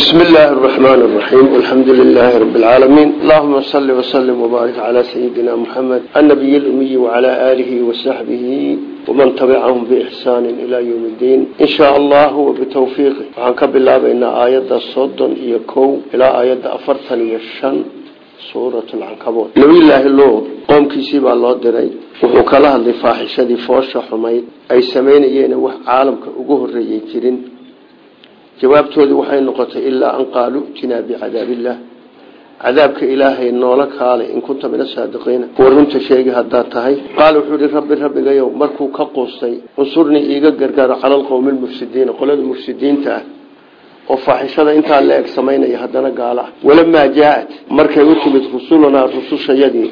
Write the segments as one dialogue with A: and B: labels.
A: بسم الله الرحمن الرحيم والحمد لله رب العالمين اللهم صل وسلم وبارك على سيدنا محمد النبي الأمي وعلى آله وصحبه ومن تبعهم بإحسان إلى يوم الدين إن شاء الله وبتوفيقه وعنك بالله بأن آيات الصدن يكو إلى آيات أفرتن يشن سورة العنكبوت نبي الله اللوض قوم كيسيب الله دري وحكالها اللي فاحشة فوش حميد أي سمين إينا وح عالمك أقوه الرئيتين jawaabtoodii waxay noqotay ilaa an qaaluu tinaa bicadaabillaah cadaabka ilaahay noola kaale in kunta min asaadiqiina kuwa runta sheegi haddaad tahay. Qaala wuxuu ihi rabbi rabbigayow markuu ka quustay unsurnii iiga gargaaro cala alqowmi almufsidiina qolada mufsidiinta ah oo faaxishada intaa la eg samaynaya haddana gaala. Ah walamaa jaa-at markay u timid rusulunaa rusushayadii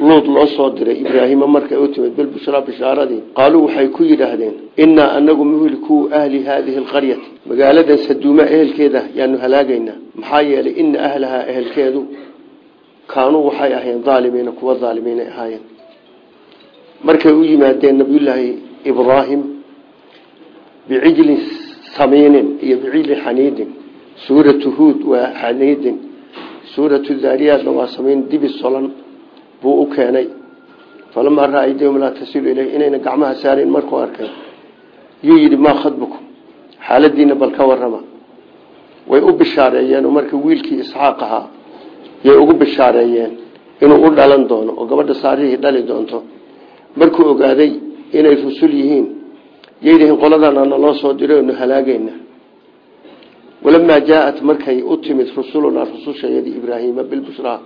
A: luud loo soo diray ibraahima markay u timid bilbushraa bishaaradii qaaluu waxay ku yidhaahdeen innaa anagu muhlikuu ahli haadihi alqaryati. Magaaladan saduuma ehelkeeda yaanu halaagaynaa maxaa yeelay ina ahlahaa ehelkeedu kaanuu waxay ahayn aalimiina kuwa aalimiinay ahaayeen. Markay u yimaadeen nabiyullaahi ibraahim bicijlin samiinin iyo bicijlin xaniidin. Suuratu huud waa xaniidin. Suuratu daariyaadna waa samiin dibi solan buu u keenay. Falamaa raa aydihum laa tasilu ilayh inayna gacmaha saarin markuu arkay yuu yidhi maa khadbukum? Xaaladiina bal ka warama way u bishaareeyeen marka wiilkii isxaaq ahaa yay ugu bishaareeyeen inuu u dhalan doono oo gabadha saarihii dhali doonto. Markuu ogaaday inay rusul yihiin yaydihiin qoladana naloo soo diray onu halaagayna. Walamaa jaa-at markay u timid rusulunaa rusushayadii ibraahiima bilbushraa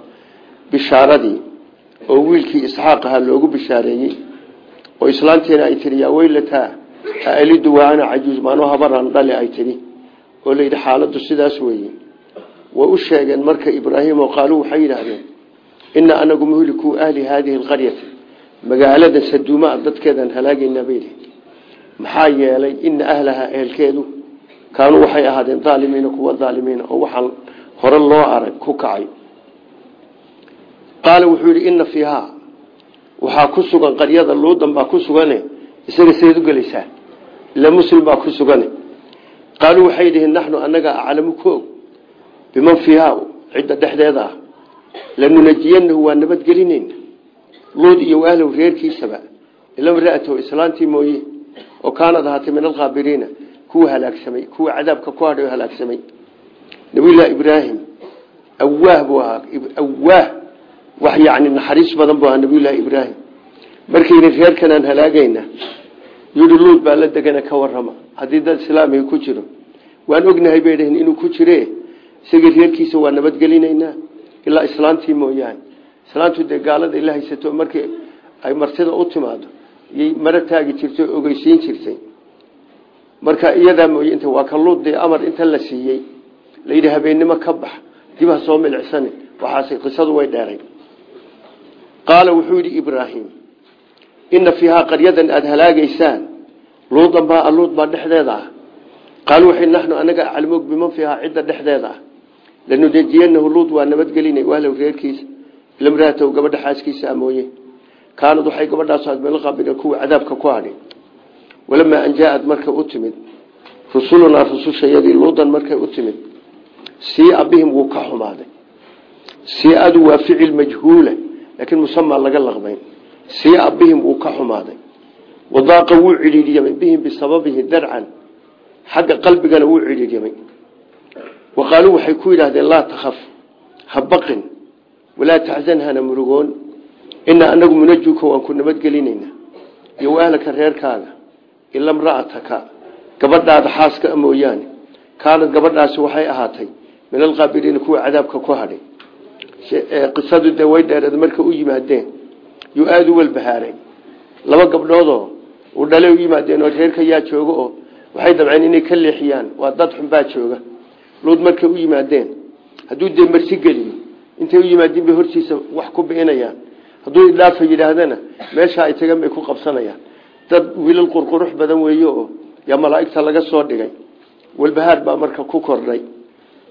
A: bishaaradii oo wiilkii isxaaq ahaa loogu bishaareeyey oo islaanteena ay tihi yaa weylataa alidu waana cajuuz maanuu habaraan dhale ay tihi oo layidhi xaaladu sidaas weeye. Way u sheegeen marka ibraahim oo qaaluu waxay yidhaahdeen ina anagu muhlikuu ahli haadihi alqaryati magaalada saduuma dadkeedaan halaagaynaa bayidhi maxaa yeelay ina ahlahaa ehelkeedu kaanuu waxay ahaadeen aalimiina kuwa aalimiina oo waxaan hore loo arag ku kacay qaala wuxuu yidhi ina fiihaa waxaa ku sugan qaryada luudan baa ku sugane isaga seed u gelaysaa. Ila muslim baa ku sugane. Qaaluu waxay dhihiin naxnu annaga aclamu koog biman fiihaa cidda dhexdeeda ah. Lanunajiyanahu waa nabadgelinayna luud iyo ahlow reerkiisaba. Ila mraatahu islaantii mooye. Oo kaanad ahaatay min alkhaabiriina. Kuwa halaagsamay kuwa cadaabka ku hadhay halaagsamay nabiyullaahi ibraahim awaah buu ahaa wax yani naxariis badan buu ahaa nabiyullaahi ibraahim. Markayna reerkanaan halaagayna yidhi baa la degana ka warrama. Haddii dad islaamiga ku jiro. Waan ognahay bay dhaheen inuu ku jire? Isagii reerkiisa waa nabadgelinaynaa ilaa islaantii mooyaane. Islaantu dee gaalada ila haysato markii ay martida u timaado yay mara taagi jirtay ogeysiin jirtay. Marka iyadaa mooye inta waa ka luud amar inta la siiyey. Layidhi habeennimo ka bax. Dib soo milicsane waxaase qisadu way dheeray qaala wuxuu yidhi ibraahim ina fiihaa qaryadan aada halaagaysaan luudan baa luud baa dhexdeeda ah. Qaalu waxay naxnu anaga aclamog biman fiihaa cidda dhexdeeda ah. Lanunajiyanahu luud waa nabadgelinay wahlow reerkiisa. Ilamraatahu gabadha xaaskiisa a mooye. Kaanad waxay gabadhaas melqabina kuwa cadaabka ku hadhay walamaa an jaa-ad markay u timid rusulunaa rusushayadii luudan markay u timid siia bihim wuu ka xumaaday. Siiadu waa ficil majhuula laakiin musamaa laga laqbayn siia bihim wuu ka xumaaday. Wadaaqa wuu cidhiidhyamay bihim bisababihi darcan. Xagga qalbigana wuu cidhiidhyamay wa qaaluu waxay ku yidhahdeen laa takhaf ha baqin walaa taxzan hana murugoon. Inaa anagu munajuka waan ku nabadgelinayna. Iyo ahlaka reerkaaga ila mra'ataka gabadhaada xaaska mooyaane. Kaanad gabadhaasi waxay ahaatay. Min alqaabiriina kuwa cadaabka ku hadhay qisadu dee way dheereed u yimaadeen yuu aada u walbahaaray laba gabdhoodoo uu dhale u yimaadeen oo reerka yaa jooga oo waxay dabceen inay ka leexiyaan waa dad xunbaa jooga. Luud markay u yimaadeen hadduu dee marti geliyo intay u yimaadeen bay hortiisa wax ku bi'inayaan hadduu idhaafa yidhaahdana meesha ay bay ku qabsanayaan. Dad wiilal qurqurux badan weeye oo yaa malaa'igta laga soo dhigay. Walbahaar baa marka ku kordhay.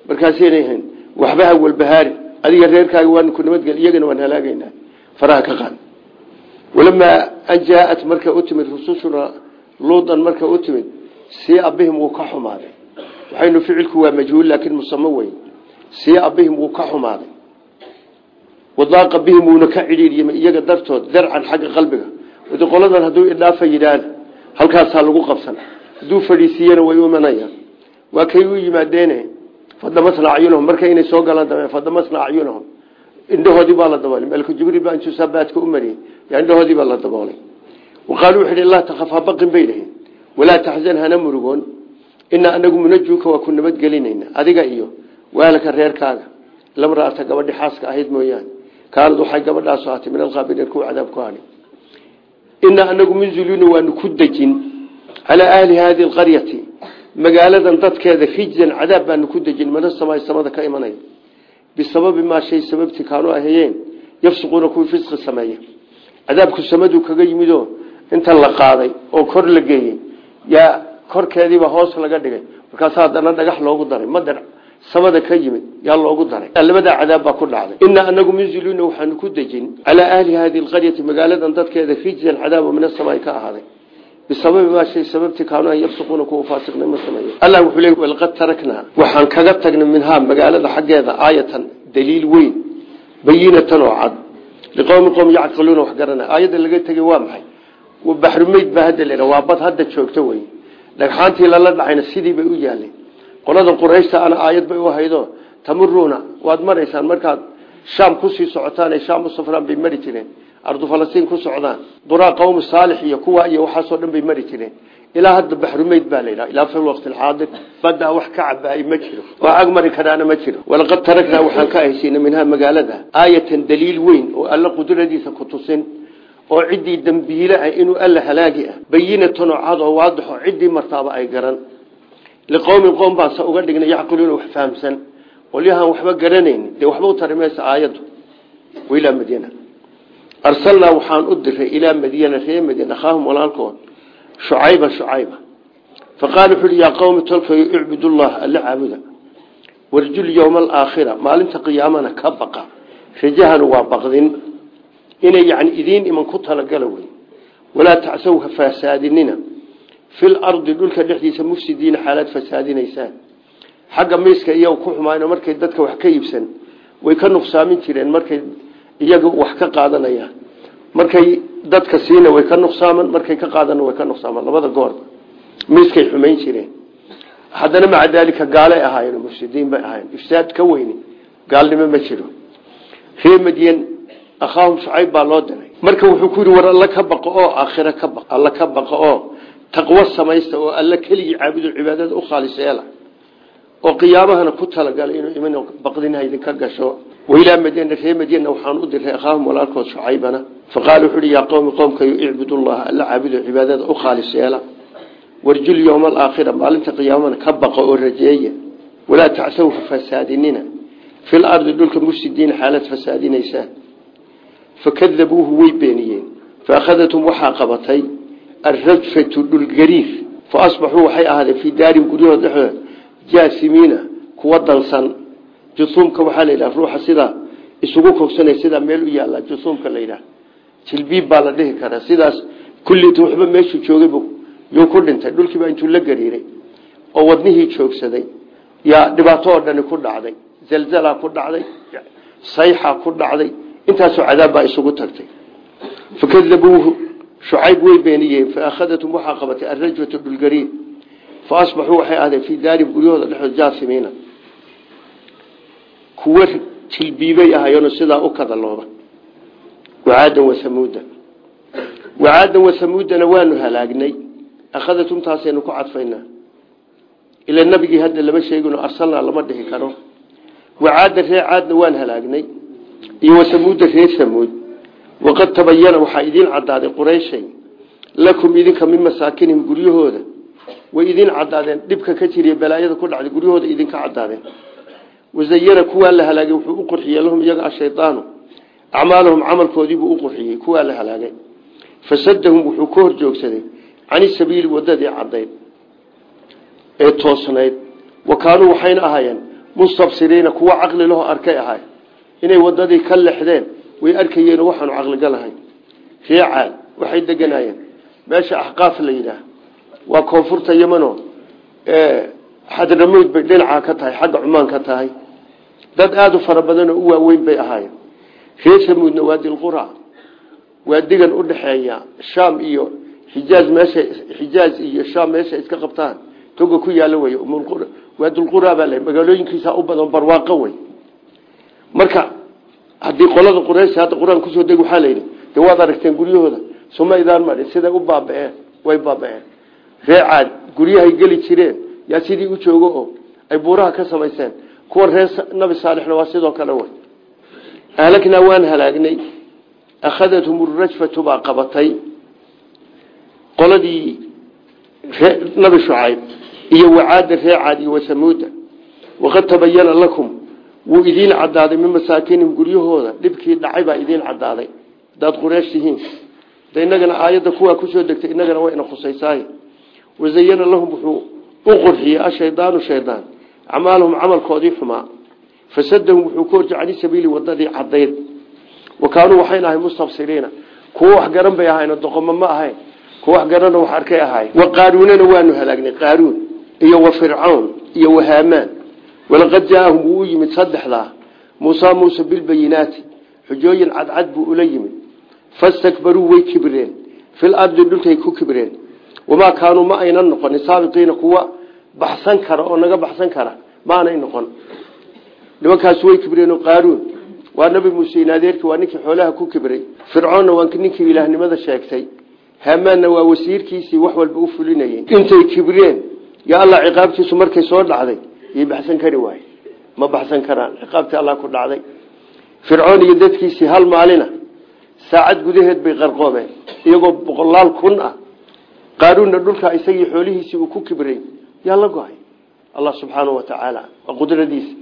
A: Markaasaynahan waxba ha walbahaari adiga reerkaaga waan ku nabadgel iyagana waan halaagaynaa. Faraha ka qaad. Walamaa an jaa-at markay u timid rusushuna luudan markay u timid sii abihim wuu ka xumaaday. Waxaynu ficilku waa majhuul laakiin musamo weyn. Siia bihim wuu ka xumaaday. Wadaaqa bihim wuuna ka cidhiidhiyey iyaga dartood darcan xagga qalbiga. Wadi qoladan hadduu idhaafa yidhaahda halkaasaa lagu qabsan. Hadduu fadhiisiiyena way u imanayaan waa kay u yimaadeene fadamasna acyunahum marka inay soo galaan dame fadamasna acyunahum indhahoodii baa la daboolay. Malku jibriil baa intuu sabaadka u mariyey yaa indhahoodii baa la daboolay. Waqaaluu wuxu ihi laa takaf ha baqin bay walaa taxzan hana murugoon. Anagu munajuuka waa ku nabadgelinayna adiga iyo waalaka reerkaaga. Lamraata gabadhi xaaska ahayd mooyaane. Kaanad waxay gabadhaasu ahatay min alqaabiriin kuwa cadaab ku hadhi inaa anagu munzuluuna waanu ku dejin. Calaa ahli haadi alqaryati magaaladan dadkeeda rijzan cadaab baanu ku dejin mana samay samada ka imanaya bisababi maa shay sababtii kaanu ahayeen yafsuquuna kuwii fisqi sameeya cadaabku samaduu kaga yimidoo inta la qaaday oo kor la geeyey yaa korkeediiba hoos laga dhigay. Markaas haddana dhagax loogu daray madar samada ka yimid yaa loogu daray. Labadaa cadaab baa ku dhacday. Inaa anagu munziluuna waxaanu ku dejin calaa ahli hadi lqaryati magaaladan dadkeeda rijzan cadaaba min asamaai ka ahaaday bisababi maa shay sababtii kaanu an yafsuquuna kuwa faasiqnimo sameeya allah wuxuu leey walqad taraknaa waxaan kaga tagnay minhaa magaalada xaggeeda aayatan daliil weyn bayinatan oo cad liqowmi qowm yacqiluuna wax garanay aayadda laga tegey waa maxay baxrumeyd baa hadda la waa bad hadda joogto wey dhagxaantii lala dhacayna sidii bay u yaaleen qolada qurayshta ana aayad bay u haydo tamuruuna waad maraysaan markaad shaam ku sii socotaan ardu falastiin ku socdaan. Duraa qowmi saalix iyo kuwa iyo waxaasoo dhan bay mari jireen. Ilaa hadda baxrumeyd baa layidhaha ilaa fi waqti alxaadir baddaa wax ka cabaay ma jiro. Wax ag mari ma jiro. Walaqad taraknaa waxaan ka ahaysiinay minhaa magaalada aayatan daliil weyn oo alla qudradiisa ku tusin oo ciddii dambiile ah inuu alla halaagi ah. Bayinatan oo cad oo waadixo ciddii martaaba ay garan. Liqowmin qoom baanse uga dhignay yacqiluuna wax fahamsan. Qolyahaan waxba garanayn dee waxba u tari maysa aayaddu. Ilaa madyana arsalnaa waxaan u diray ilaa madyana ree madyan akhaahum walaalkood shucayba shucayba. Faqaala wuxu uhi yaa qowmi tolkayo icbudullah alla caabuda. Warjul yowma alaakhira maalinta qiyaamana ka baqa. Rajahana waa baqdin. Inay yani idiin iman ku talagala wey walaa tacsaw ha faasaadinina. Fil ardi dhulka dhexdiisa mufsidiina xaalaad fasaadinaysaan. Xagga miiska iyaga ku xumaayno markay dadka wax ka iibsan. Way ka nuqsaamin jireen iyaga wax ka qaadanayaan markay dadka siina way ka nuqsaaman markay ka qaadana way ka nuqsaaman. Labada goorba miiskay xumayn jireen. Haddana maca daalika gaalay ahaayeen mufsidiin bay ahaayeen. Ifsaad ka weyni gaalnimo ma jiro. Ree madyan akhaahum shucayb baa loo diray. Marka wuxuu ku yidhi war alla ka baqo oo aakhiro ka baq alla ka baqo oo taqwo samaysta oo alla keligii caabudo cibaadada u khaalis yeela. Oo qiyaamahana ku talagalay inuu iman baqdinha idinka gasho wailaa madyana ree madyana waxaan u diray akhaahum walaalkood shucaybana faqaala wuxu uhi yaa qowmi qowmkayo icbudullaha alla caabudo cibaadada u khaalis yeela warjul yowma alaakhira maalinta qiyaamana ka baqo oo rajeeya walaa tacsaw fasaadinina fil ardi dhulka mufsidiina xaalad fasaadinaysaan fakadabuuhu way beeniyeen faakhadathum waxaa qabatay alrajfatu dhulgariir fa asbaxuu waxay ahaadeen fii daarin guryahood dhexdooda jaasimiina kuwa dansan jusuumka waxaa la yidhaha ruuxa sidaa isugu kogsanay sidaa meel u yaalla jusuumka la yidhaha. Jilbiib baa la dhihi karaa sidaas kulliita waxba meeshuu joogaybu yuu ku dhintay. Dhulkiibaa intuu la gariiray oo wadnihii joogsaday yaa dhibaato oo ku dhacday zalzalaa ku dhacday sayxa ku dhacday intaasoo cadaab baa isugu tagtay. Fakadabuuhu shucayb way beeniyeen faakhadatum waxaa qabatay alrajwatu dhulgariir fa asbaxuu waxay ahdeen fii daarin guryahooda dhexdood jaasimiina kuwa jilbiibay ahayeeno sidaa u kadalooba. Wacaadan wasamuuda wacaadan wasamuudana waanu halaagnay. Akhadatum taasaynu ku cadfaynaa. Ila nabigii hadda lama sheegino arsalnaa lama dhihi karo. Wacaadan ree caadna waan halaagnay. Iyo wasamuuda reer samuud. Waqad tabayana waxaa idiin cadaaday qurayshay. Lakum idinka min masaakinihim guryahooda. Way idiin cadaadeen dhibka ka jiriya balaayada ku dhacday guryahooda idinka cadaadeen wazayana kuwaa la halaagay wuxuu u qurxiyey lahum iyaga ashaydaanu acmaalahum camalkoodiibuu u qurxiyey kuwaa la halaagay. Fasadahum wuxuu ka hor joogsaday cani sabiili wadadii cadayd ee toosnayd. Wa kaanuu waxayna ahaayeen mustabsiriina kuwa caqli laho arkay ahay inay wadadii ka lexdeen way arkayeen waxaanu caqligal ahayn ree caad waxay deganaayeen. Meesha axqaaf la yidhaah waa koonfurta yamano xadramoyd bay dhinacaa ka tahay xagga cumaan ka tahay. Dad aada u fara badanoo u waaweyn bay ahaayeen. Reer samuudna waa dilqura waa digan udhaxeeya shaam iyo xijaaz meesha xijaaz iyo shaam meesha iska qabtaan. Toga ku yaalo wey waa dulqura baa le magaalooyinkiisa u badan barwaaqo wey marka haddii qolada quraysh hadda qur'aan ku soo deg waxaa layidhi de aragteen guryahooda? Suma idaan marin u baaba-een way baaba-een. Ree caad guryahay jireen yaa sidii u joogo oo ay buuraha ka samaysteen kuwa reer nabi saalixna waa sidoo kale way. Ahlagnaa waan halaagnay akhadathum rajfatu baa qabatay. Qoladii nabi shucayb iyo wacaada ree caad iyo wasamuuda waqad tabayana lakum wuu idiin cadaaday min masaakinihim guryahooda dhibkii dhacay baa idiin cadaaday hadaad qureesh tihiin de inagana aayadda kuwaa ku soo inagana wayna khusaysaay wazayana lahum u qurxiyey ashaydaanu shaydaan. Acmaalahum camalkoodii xumaa fasadahum wuxuu ka horjay cani sabiili wadadii cadayd wa kaanuu waxayna ahay mustabsiriina. Kuwa wax garan bay ahayn doqomo ma ahayn. Kuwa wax garana wax arkay ahayn. Wa qaaruunana waanu halaagnay qaaruun iyo wa fircawn iyo wa haamaan. Walaqad jaaahum wuu u yimid saddexdaa muusa muuse bilbayinaati xujooyin cadcad buu ula yimid. Fastakbaruu way kibreen fil ardi wamaa kaanuu ma aynan noqonin saabiqiina kuwa baxsan kara oo naga baxsan kara maanay noqon nimankaas way kibreen qaaruun waa nabi muuse inadeerkii waa ninkii xoolaha ku kibray fircoonna waa ninkii ilaahnimada sheegtay hamaanna waa wasiirkiisii wax walba u fulinayay intay kibreen ya allah ciqaabtiisu markay soo dhacday yay baxsan kari waaye ma baxsan karaan ciqaabtii allah ku dhacday fircoon iyo dadkiisii hal maalina saacad gudaheed bay qarqoomeen iyagoo boqolaal kun qaaruunna dhulka isagii xoolihiisii uu ku kibray yaa la go'ay. Allah subxaanau wa tacaala waa qudradiisa.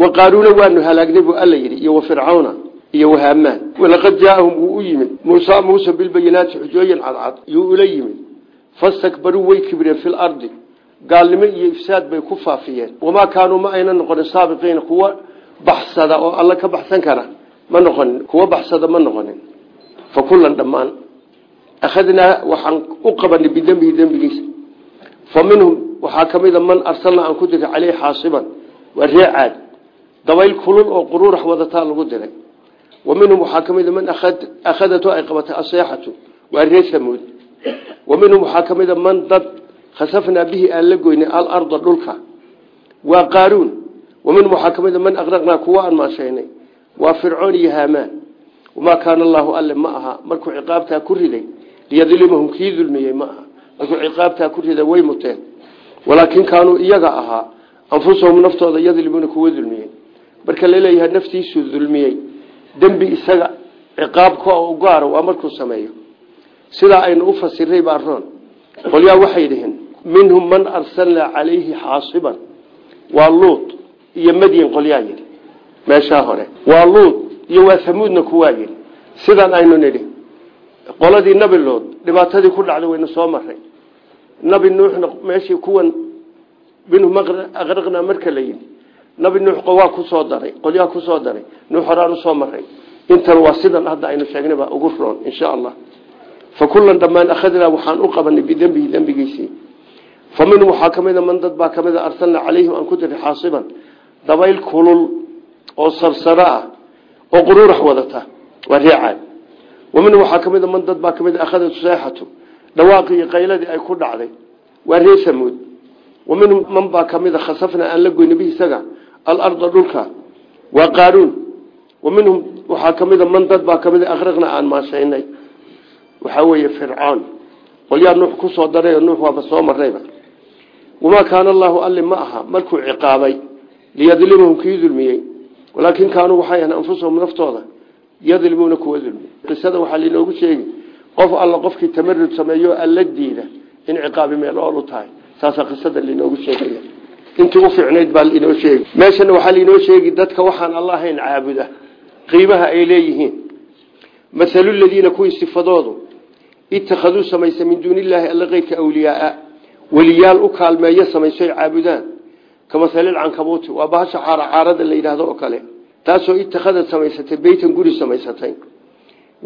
A: Wa qaaruuna waanu halaagnay buu alla yidhi iyo wa fircawna iyo wa haamaan. Walaqad jaaahum wuu u yimid. Muusa muuse bilbayinaati xujooyin cadcad yuu ula yimid. Fastakbaruu way kibreen fi lardi gaalnimo iyo ifsaad bay ku faafiyeen. Wamaa kaanuu ma ayna noqonin saabiqiina kuwa baxsada oo alla ka baxsan kara ma noqonin. Kuwa baxsada ma noqonin. Fa kullan dhammaan akhadnaa waxaan u qabanay bidembihi dembigiisa fa minhum waxaa ka mida man arsalnaa aan ku diray caleyhi xaasiban waa ree caad dabayl kulul oo quruurax wadataa lagu diray wa minhum waxaa ka mida man akhadatu ay qabatay aseexatu waa ree samuud wa minhum waxaa ka mida man dad khasafnaa bihi aan la goynay alarda dhulka waa qaaruun wa minhum waxaa ka man aqraqnaa kuwa aan waa fircoon iyo haamaan wamaa allaahu alle ma aha markuu ciqaabtaa ku liyadlimahum kii dulmiyey ma aha. Markuu ciqaabtaa ku riday way muteen. Walaakin kaanuu iyaga ahaa anfusahum naftooda yadlimuuna kuwa dulmiyey marka la leeyahay naftiisuu dulmiyey dembi isaga ciqaabka u gaaro waa markuu sameeyo. Sidaa aynu u fasiray baa roon. Qolyaa waxay dhiheen minhum man arsalnaa calayhi xaasiban. Waa luud iyo madyan qolyaa yidhi. Meeshaa hore. Waa luud iyo qoladii nabi lood dhibaatadii ku dhacday waynu soo maray nabi nuuxna meeshii kuwan minhum aqraqnaa marka la nabi nuux waa ku soo daray qolyaa ku soo daray. Nuux horaan u soo maray intan waa sidan hadda aynu sheegnay baa ugu roon insha allah. Fa kullan dhammaan akhadnaa waxaan u qabanay bidembihi dembigiisii fa minhum waxaa man dad baa ka mida arsalnaa calayhim aan ku xaasiban dabayl kulul oo sarsaro ah oo quruurax wadata waa wa minhum waxaa ka mida man dad baa ka mida akhadatu seexatu dhawaaqii iyo qayladii ay ku dhacday waa ree samuud wa minhum man baa ka mida khasafnaa aan la goyna bihi isaga alarda dhulka waa qaaruun wa minhum waxaa ka mida man dad baa ka mida aqraqna aan maashaynay waxaa weeye fircoon qolyaa nuux ku soo daray nuux allaahu alli ma aha markuu ciqaabay liyadlimahum yadlimuuna kuwa dulmiyey qisada waxaa lainoogu sheegi qof alla qofkii tamarud sameeyo alla diida in ciqaabi meel ool u tahay. Saasaa qisada lainoogu sheegaya. Intii u fiicnayd baa lainoo sheegi meeshana waxaa lainoo sheegi dadka waxaan alla ahayn caabuda. Qiimaha ay leeyihiin. Mathalu ladiina kuwii sifadoodu ittakhaduu samaysa min duuni illaahi alla keyrka awliyaaa. Weliyaal u kaalmeeyo samaysoy caabudaan. Ka mahalilcankabuuti waa bahasha caaracaarada la taasoo ittakhadad samaysatay beytan guri samaysatay.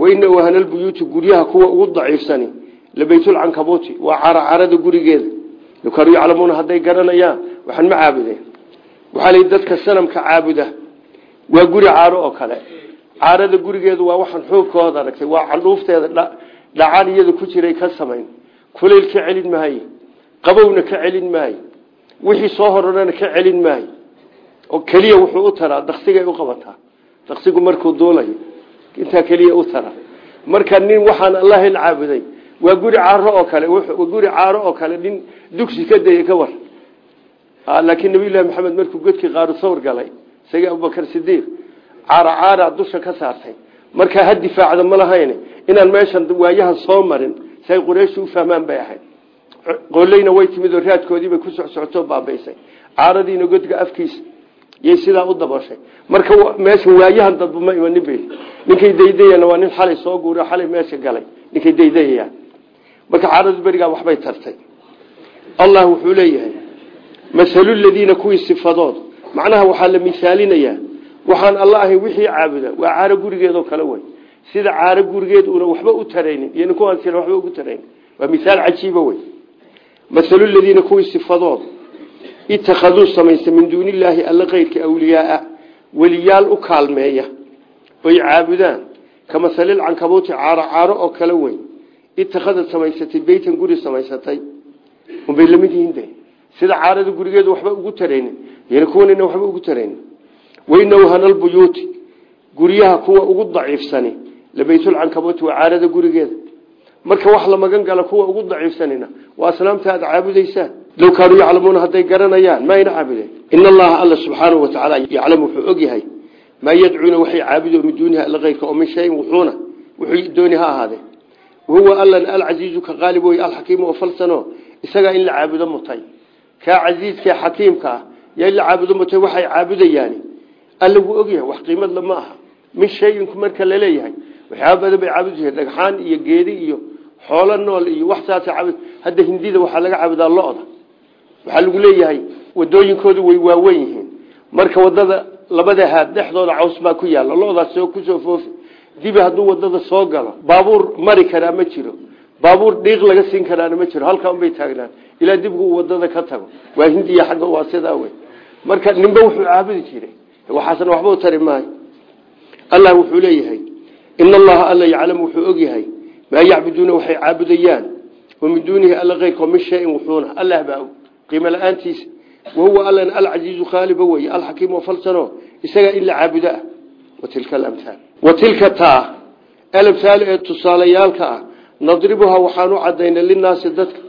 A: Waina wahanalbuyuuti guryaha kuwa ugu daciifsani labeytulcankabuuti waa caaracaarada gurigeeda low kaanuu yaclamuuna hadday garanayaan waxaan ma caabudeen waxaa layihi dadka sanamka caabuda waa guri caaro oo kale. Caarada gurigeedu waa waxaan xoogkooda aragtay waa candhuufteeda dhacaan iyada ku jiray ka samayn. Kulayl ka celin maayo qabowna ka celin maayo wixii soo hororana ka celin maayo oo keliya wuxuu u taraa daksigay u qabataa. Daksigu markuu duulayo intaa keliya u tara marka nin waxaan allahin caabuday waa guri caaro oo kale guri caaro oo kale nin dugsi ka dayay ka war. Laakiin nabiyullahi maxamed markuu godkii qaaru sawr galay isagii abubakar sidiiq caara caaraa dusha ka saartay. Markaa ha difaacda ma lahayn inaan meeshan waayahan soo marin si ay qurayshtu u fahmaan bay ahayd. Qoleyna way timid oo raadkoodiibay ku socsocotoo baabaysay caaradiina godka afkiisa yay sidaa u dabashay marka meesha waayahan dadba ma imanin bay ninkay daydayana waa nin xalay soo guura xalay meesha galay. Ninkay daydayayaan marka caaradu berigaa waxbay tartay. Allah wuxuu leeyahay masalu ladiina kuwii sifadood. Macnaha waxaa la misaalinayaa waxaan alla wixii caabuda waa caaro gurigeedoo kale wey. Sida caaro gurigeed una waxba u taraynin iyo ninkuwaan sila waxba ugu taraynin waa misaal cajiiba wey. Masalu ladiina kuwii sifadood ittakhaduu samaysta min duuni illaahi alla keyrka awliyaaa weliyaal u kaalmeeya oy caabudaan ka masalil cankabuuti caaro caaro oo kale weyn. Ittakhadad samaysatay beytan guri samaysatay. Unbay la mid yihiin de sida caarada gurigeedu waxba ugu taraynin iyana kuwanina waxba ugu taraynin. Weynaw hanalbuyuuti guryaha kuwa ugu daciifsani labaytulcankabuuti waa caarada gurigeeda. Marka wax la magan gala kuwa ugu daciifsanina waa caabudaysaan low kaanuu yaclamuuna hadday garanayaan ma ayna caabudeen in allaha alla subxaanahu watacaala yaclamu wuxuu og yahay maa yadcuuna waxay caabudo min duuniha alla keyrka oo min shayin wuxuuna wuxuu dooni ha ahaadee wahuwa allan alcasiizu ka qaalib wey alxakiimu oo falsano isagaa in la caabudo mutay kaa casiiskee xakiimka ah yaa in la caabudo mutay waxay caabudayaani alla wuu ogyahay wax qiimadla ma aha min shayinku marka la leeyahay waxyaaba badan bay caabudi jireen dhagxaan iyo geedi iyo xoolo nool iyo wax saasa caabud waxaa lagu leeyahay wadooyinkoodu way waaweyn yihiin. Marka waddada labada haad dhexdooda caws baa ku yaalla lo-daas soo foofi dibi hadduu waddada soo galo baabuur mari karaa ma jiro. Baabuur dhiiq laga siin karaana ma jiro halkaa unbay taagnaan ilaa dibgu waddada ka tago. Waa hindiya xagga waa sidaa wey marka ninba wuxuu caabudi jiray. Waxaasna waxba u tari allah wuxuu leeyahay in allaha alla yaclamu wuxuu ogyahay maa yacbuduuna waxay caabudayaan. Wa min duunihi alla keyrka min shayin wuxuuna. Allah baa qiimo la'aantiisa wahuwa allan alcasiizu khaaliba weye alxakiim oo falsano isagaa in la caabudo ah watilka alamhaal wa tilka taa alamhaal ee tusaalayaalka ah nadribuhaa waxaan u cadaynay linaasi dadka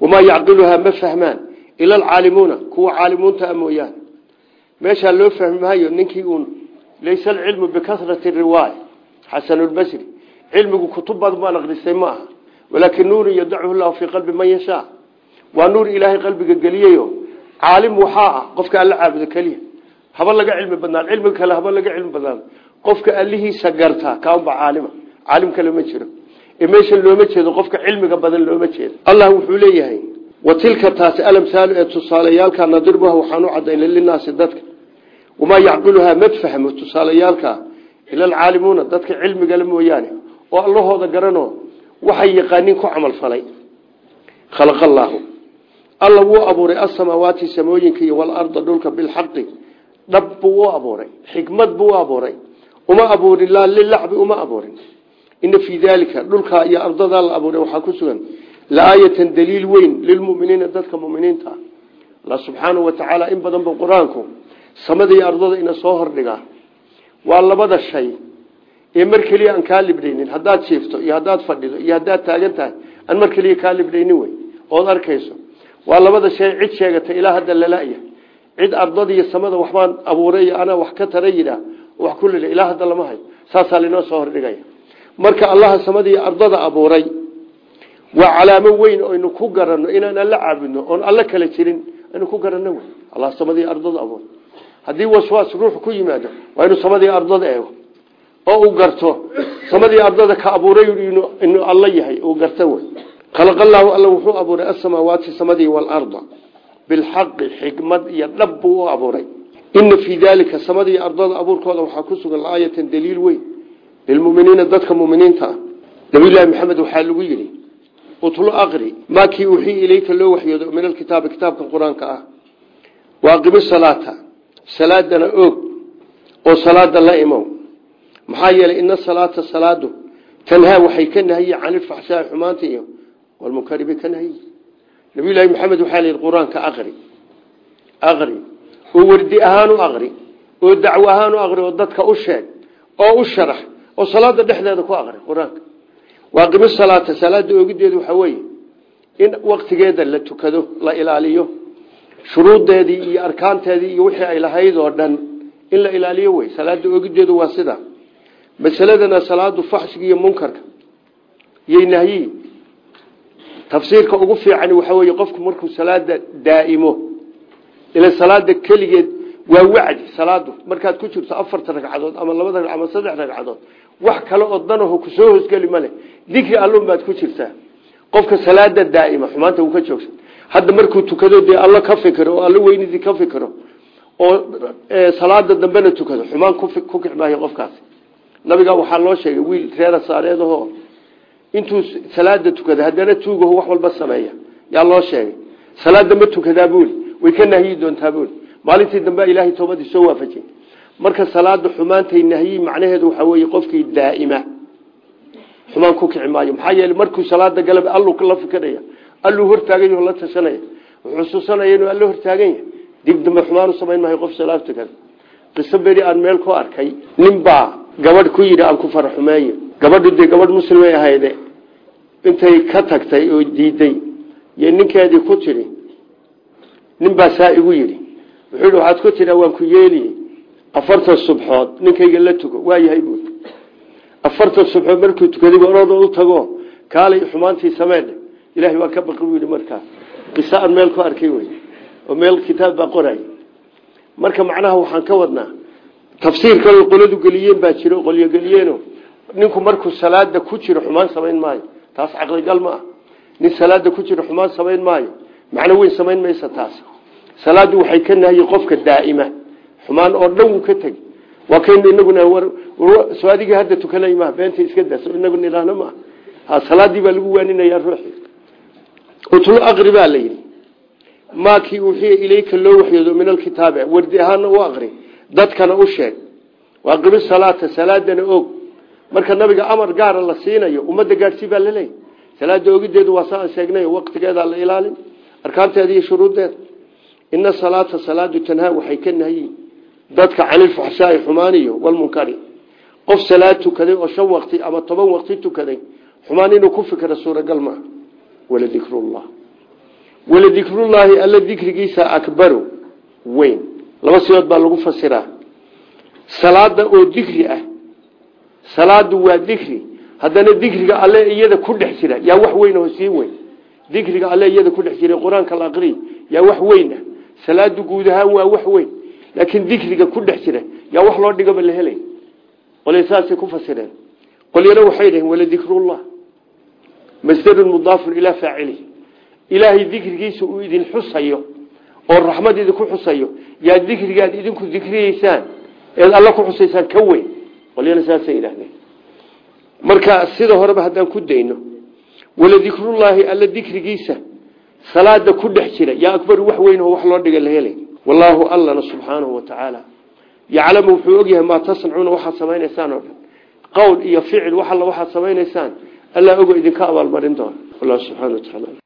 A: wamaa yacqiluhaa ma fahmaan ila alcaalimuuna kuwa caalimuunta a mooyaane. Meeshaa loo fahmi maayo ninkii uun laysa alcilmu bikasrati riwaaya xasanulbasri cilmigu kutub badan baan aqristay ma aha walaakin nuurun yadachu waa nuur ilaahay qalbiga geliyayo. Caalim waxaa ah qofka alla caabudo keliya. Haba laga cilmi badnaan cilmiga kale haba laga cilmi badnaan. Qofka allihiisa gartaa kaanba caalima. Caalim kale ma jiro. Ee meeshan looma jeedo qofka cilmiga badan looma jeedo. Allah wuxuu leeyahay wa tilka taasi alamsaalu ee tusaalayaalka nadribuha waxaan u linaasi dadka. Wamaa yacqiluhaa ma fahmo tusaalayaalka ila alcaalimuuna dadka cilmigale mooyaane. Oo allahooda garanoo waxay yaqaaniin ku camal falay. Khalaqa allaahu alla wuu abuuray asamaawaati samooyinka iyo walarda dhulka bilxaqi. Dhab buu u abuuray. Xikmad buu u abuuray. Uma abuurin laa lilacbi uma abuurin. Ina fii daalika dhulkaa iyo ardadaa la abuuray waxaa ku sugan laaayatan daliil weyn lilmuminiina dadka muminiinta. Ah alla subxaanau wa tacaala in badan buu qur'aanku samada iyo ardada ina soo hordhigaa waa labada shay ee mar keliya aan kaa libdhaynin haddaad jiifto iyo haddaad fadhido iyo haddaad taagan tahay aan mar waa labada shay cid sheegata ilaa hadda lalaya cid ardada iyo samada waxbaan abuuray anaa wax ka tara yidhaah wax ku lila ilaa hadda lama hayo. Saasaa lainoo soo hordhigaya. Marka allaha samada iyo ardada abuuray waa calaamo weyn oynu ku garanno inaan alla caabudno oon alla kala jirin aynu ku garanno wey. Allah samadii ardada abuuray. Haddii waswaas ruux ku yimaado waa inuu samadii ardada eego. Oo uu garto samadii ardada ka abuuray inuu alla yahay uu garto wey khalaqa allaahu alla wuxuu abuuray asamaawaati samadii waalarda bilxaqi xikmad iyo dhab buu u abuuray. Ina fii daalika samadii ardada abuurkooda waxaa ku sugan aayatan daliil weyn lilmuminiina dadka muminiinta ah. Nabiyullaahi maxamed waxaa lagu yidhi utlu aqri maa kii uxii ilayka loo waxyoodo min alkitaabi kitaabkan qur'aanka ah. Waaqimi salaata salaadana oog oo salaada la imow maxaa yeelay ina salaata salaadu tanhaa waxay ka iyo walmunkari bay ka nahiye nabiyullaahi maxamed waxaa la yidhi qur'aanka aqri aqri oo wardi ahaan u aqri oo dacwo ahaan u aqri oo dadka u sheeg oo u sharax oo salaada dhexdeeda ku aqri qur'aanka waaqimi salaata salaada oogideedu waxaa weeye in waktigeeda la tukado la ilaaliyo shuruuddeedii iyo arkaanteedii iyo wixii ay lahayd oo dhan in la ilaaliyo tafsiirka ugu fiican waxa weeye qofku markuu salaada daa'imo ila salaada keligeed waa wacdi salaadu. Markaad ku jirto afarta ragcadood ama labada ama saddex ragcadood wax kale oo danaho ku soo hoosgeli male dikri allun baad ku jirtaa. Qofka salaada daa'ima xumaanta uu ka joogsan. Hadda markuu tukado dee alla ka fikiro oo alla weynidii ka fikiro oo salaada dambena tukado xumaan ku kicmaayo qofkaasi. Nabiga waxaa loo sheegay wiil reera saareedaho intuu salaada tukada haddana tuugaho wax walba sameeya. Yaa loo sheegay. Salaada ma tukadaa buuli way ka nahyi doontaa buuli maalintii dambe ilaahay toobadii soo waafajiyey. Marka salaada xumaantay nahyi macnaheedu waxaa weeye qofkii daa'ima. Xumaan ku kici maxaa yeele markuu salaada galab alluu la fikiraya alluu hortaagay oo la tashanaya xusuusanaya inuu alla hortaagan yahay dib dambe xumaan u samayn maayo qof salaad tukada. Qiso beri aan meel ku arkay nin baa gabadh ku yidhi aan ku faraxumeeyo gabadhu dee gabadh muslimay ahayde intay ka tagtay oo diiday iyo ninkeedii ku tidhi nin baa saa igu yidhi wuxuu yidhi waxaad ku tidhaa waan ku yeeliye afartan subxood ninkayga la tugo waa yahay buui afartan subxood markuu tukadayba orooda u tago kaalay xumaantii sameedhe ilaahay waa ka baqi buu yidhi markaas qiso meel ku arkay wey oo meel kitaab baa qoray. Marka macnaha waxaan ka wadnaa tafsiir kaloo qoladu geliyeen baa jiro qolyo geliyeeno ninku markuu salaada ku jiro xumaan samayn maayo. Taas caqligal ma ah nin salaada ku jiro xumaan samayn maayo. Macno weyn samayn maysa taas. Salaadu waxay ka nahiye qofka daa'ima. Xumaan oo dhan wuu ka tegi waa kaynu inaguna soo adigii hadda tukanay ma beenta iska da inaguna idhaahno ma ha salaadii baa lagu waaninaya ruuxi. Utlu aqri baa la yidhi. Maakii ilayka loo waxyoodo min alkitaabi wardi ahaana u aqri. Dadkana u sheeg. Waaqimi salaata salaadana og marka nabiga amar gaara la siinayo ummadda gaadhsii baa laleeyahy salaada ogideedu waa saan sheegnay waqtigeedaa la ilaalin. Arkaanteeda iyo shuruuddeeda. Ina salaata salaadu tanhaa waxay ka nahyi dadka canilfaxshaai xumaaniyo walmunkari qof salaad tukaday oo shan waqti ama toban waqti tukaday xumaan inuu ku fikra suuragal maaha waladikruullah waladikrullaahi alla dikrigiisa akbaru weyn. Laba sidood baa lagu fasiraa. Salaada oo dikri ah salaadu waa dikri. Haddana dikriga alle iyada ku dhex jira yaa wax weyn oo sii weyn. Dikriga alle iyada ku dhex jira qur'aanka la aqriy yaa wax weyn ah. Salaadu guud ahaan waa wax weyn laakiin dikriga ku dhex jira yaa wax loo dhigaba la helay. Qolay saasay ku fasireen. Qolyana waxay dhaheen waladikruullah masdarun mudaafun ilaa faacilihi. Ilaahay dikrigiisa uu idin xusayo oo raxmad idinku xusayo. Yaa dikrigaad idinku dikriyeysaan eed alla ku xusaysaan ka weyn qolyana saasay yidhahdeen marka sida horeba haddaan ku dayno waladikrullaahi alla dikrigiisa salaada ku dhex jira. Yaa akbar wax weyn oo wax loo dhiga la helay. Wallaahu allana subxaanahu wa tacaala yaclamu wuxuu ogyahay maa tasnacuuna waxaad samaynaysaan oo dhan. Qowl iyo ficil wax alla waxaad samaynaysaan allaa ogo idinka abaalmarin doona. Wallahu subxana wa tacaala